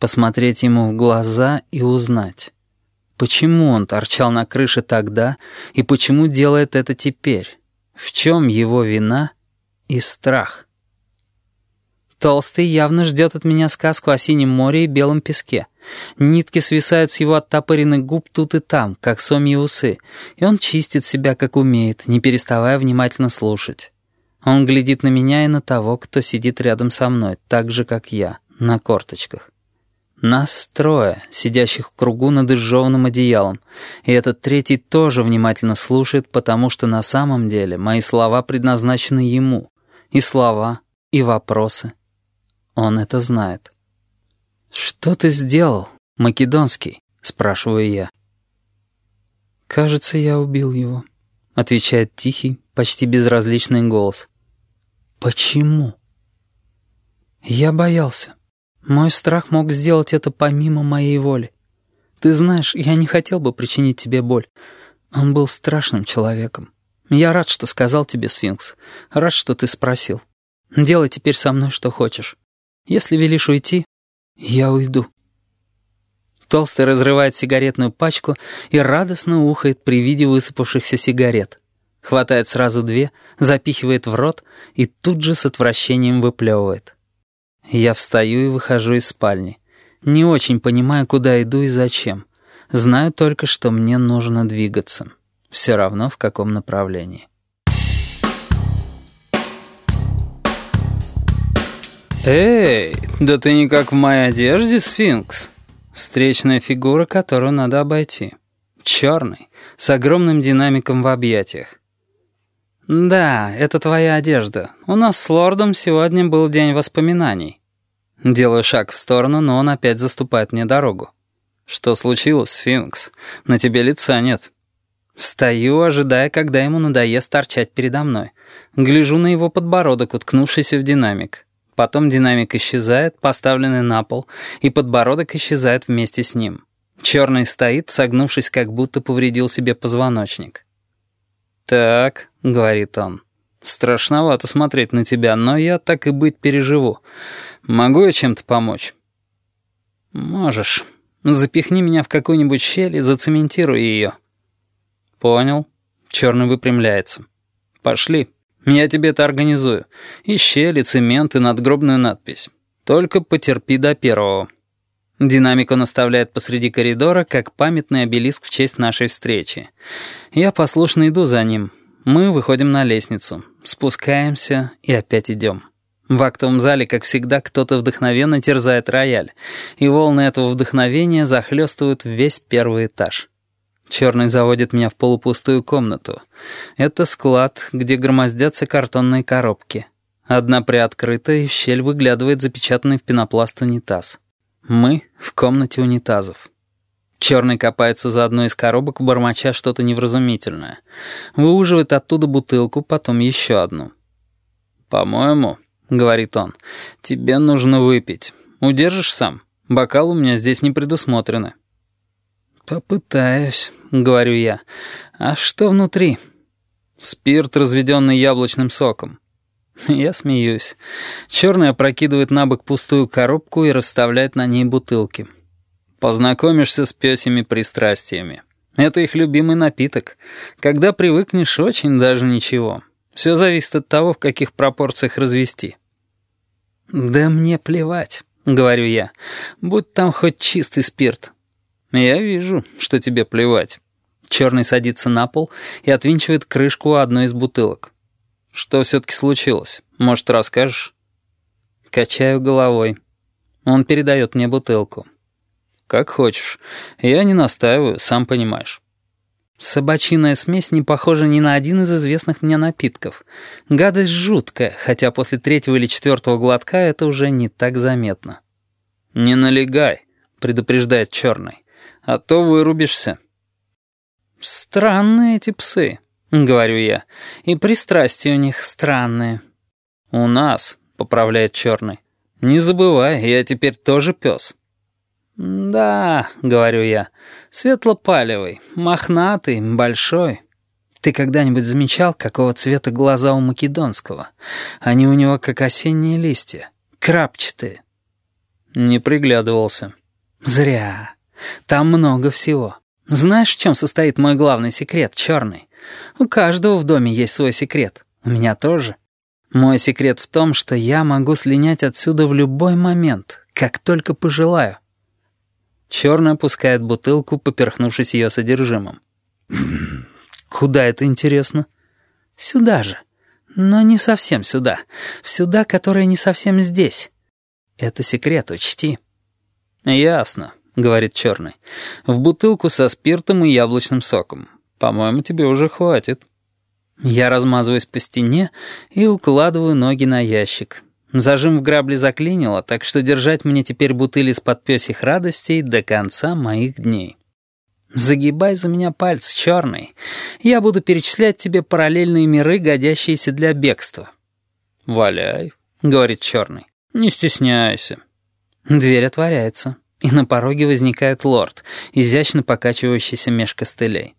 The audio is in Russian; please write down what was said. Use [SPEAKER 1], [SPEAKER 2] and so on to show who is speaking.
[SPEAKER 1] посмотреть ему в глаза и узнать, почему он торчал на крыше тогда и почему делает это теперь, в чем его вина и страх. Толстый явно ждет от меня сказку о синем море и белом песке. Нитки свисают с его оттопыренных губ тут и там, как сомьи усы, и он чистит себя, как умеет, не переставая внимательно слушать. Он глядит на меня и на того, кто сидит рядом со мной, так же, как я, на корточках. Нас трое, сидящих в кругу над изжеванным одеялом, и этот третий тоже внимательно слушает, потому что на самом деле мои слова предназначены ему. И слова, и вопросы. Он это знает. «Что ты сделал, Македонский?» — спрашиваю я. «Кажется, я убил его», — отвечает тихий, почти безразличный голос. «Почему?» «Я боялся. Мой страх мог сделать это помимо моей воли. Ты знаешь, я не хотел бы причинить тебе боль. Он был страшным человеком. Я рад, что сказал тебе, Сфинкс. Рад, что ты спросил. Делай теперь со мной что хочешь. Если велишь уйти, я уйду». Толстый разрывает сигаретную пачку и радостно ухает при виде высыпавшихся сигарет. Хватает сразу две, запихивает в рот и тут же с отвращением выплевывает. Я встаю и выхожу из спальни. Не очень понимаю, куда иду и зачем. Знаю только, что мне нужно двигаться. Все равно в каком направлении. «Эй, да ты не как в моей одежде, сфинкс!» Встречная фигура, которую надо обойти. Черный, с огромным динамиком в объятиях. «Да, это твоя одежда. У нас с лордом сегодня был день воспоминаний». Делаю шаг в сторону, но он опять заступает мне дорогу. «Что случилось, сфинкс? На тебе лица нет». Стою, ожидая, когда ему надоест торчать передо мной. Гляжу на его подбородок, уткнувшийся в динамик. Потом динамик исчезает, поставленный на пол, и подбородок исчезает вместе с ним. Черный стоит, согнувшись, как будто повредил себе позвоночник. «Так», — говорит он, — «страшновато смотреть на тебя, но я так и быть переживу. Могу я чем-то помочь?» «Можешь. Запихни меня в какую-нибудь щель и зацементируй ее». «Понял». Черный выпрямляется. «Пошли». Я тебе это организую. И щели, цемент, и надгробную надпись. Только потерпи до первого». Динамик он оставляет посреди коридора, как памятный обелиск в честь нашей встречи. Я послушно иду за ним. Мы выходим на лестницу, спускаемся и опять идем. В актовом зале, как всегда, кто-то вдохновенно терзает рояль, и волны этого вдохновения захлестывают весь первый этаж. Черный заводит меня в полупустую комнату. Это склад, где громоздятся картонные коробки. Одна приоткрыта, и в щель выглядывает запечатанный в пенопласт унитаз. Мы в комнате унитазов. Черный копается за одной из коробок, бормоча что-то невразумительное. Выуживает оттуда бутылку, потом еще одну. «По-моему», — говорит он, — «тебе нужно выпить. Удержишь сам? Бокал у меня здесь не предусмотрены». «Попытаюсь», — говорю я. «А что внутри?» «Спирт, разведенный яблочным соком». Я смеюсь. Черный опрокидывает на бок пустую коробку и расставляет на ней бутылки. Познакомишься с пёсими пристрастиями. Это их любимый напиток. Когда привыкнешь, очень даже ничего. Все зависит от того, в каких пропорциях развести. «Да мне плевать», — говорю я. «Будь там хоть чистый спирт». «Я вижу, что тебе плевать». Черный садится на пол и отвинчивает крышку одной из бутылок. «Что все-таки случилось? Может, расскажешь?» Качаю головой. Он передает мне бутылку. «Как хочешь. Я не настаиваю, сам понимаешь». Собачиная смесь не похожа ни на один из известных мне напитков. Гадость жуткая, хотя после третьего или четвертого глотка это уже не так заметно. «Не налегай», — предупреждает черный а то вырубишься». «Странные эти псы», — говорю я, — «и пристрастия у них странные». «У нас», — поправляет черный. «Не забывай, я теперь тоже пес». «Да», — говорю я, — «светлопалевый, мохнатый, большой». Ты когда-нибудь замечал, какого цвета глаза у македонского? Они у него как осенние листья, крапчатые. Не приглядывался.
[SPEAKER 2] Зря. Там много всего. Знаешь, в чем состоит мой главный секрет, черный? У каждого в доме есть свой секрет. У меня тоже. Мой секрет в том, что я могу слинять отсюда в любой момент, как только пожелаю.
[SPEAKER 1] Черный опускает бутылку, поперхнувшись ее содержимым.
[SPEAKER 2] «Куда это интересно?»
[SPEAKER 1] «Сюда же. Но не совсем сюда. В сюда, которое не совсем здесь. Это секрет, учти».
[SPEAKER 2] «Ясно», — говорит черный. «В бутылку со спиртом и яблочным соком. По-моему, тебе уже хватит».
[SPEAKER 1] Я размазываюсь по стене и укладываю ноги на ящик. Зажим в грабле заклинило, так что держать мне теперь бутыли из-под пёсих радостей до конца моих дней. Загибай за меня пальцы, черный. Я буду перечислять тебе параллельные миры, годящиеся для бегства.
[SPEAKER 2] «Валяй», — говорит черный. «Не стесняйся».
[SPEAKER 1] Дверь отворяется, и на пороге возникает лорд, изящно покачивающийся меж костылей.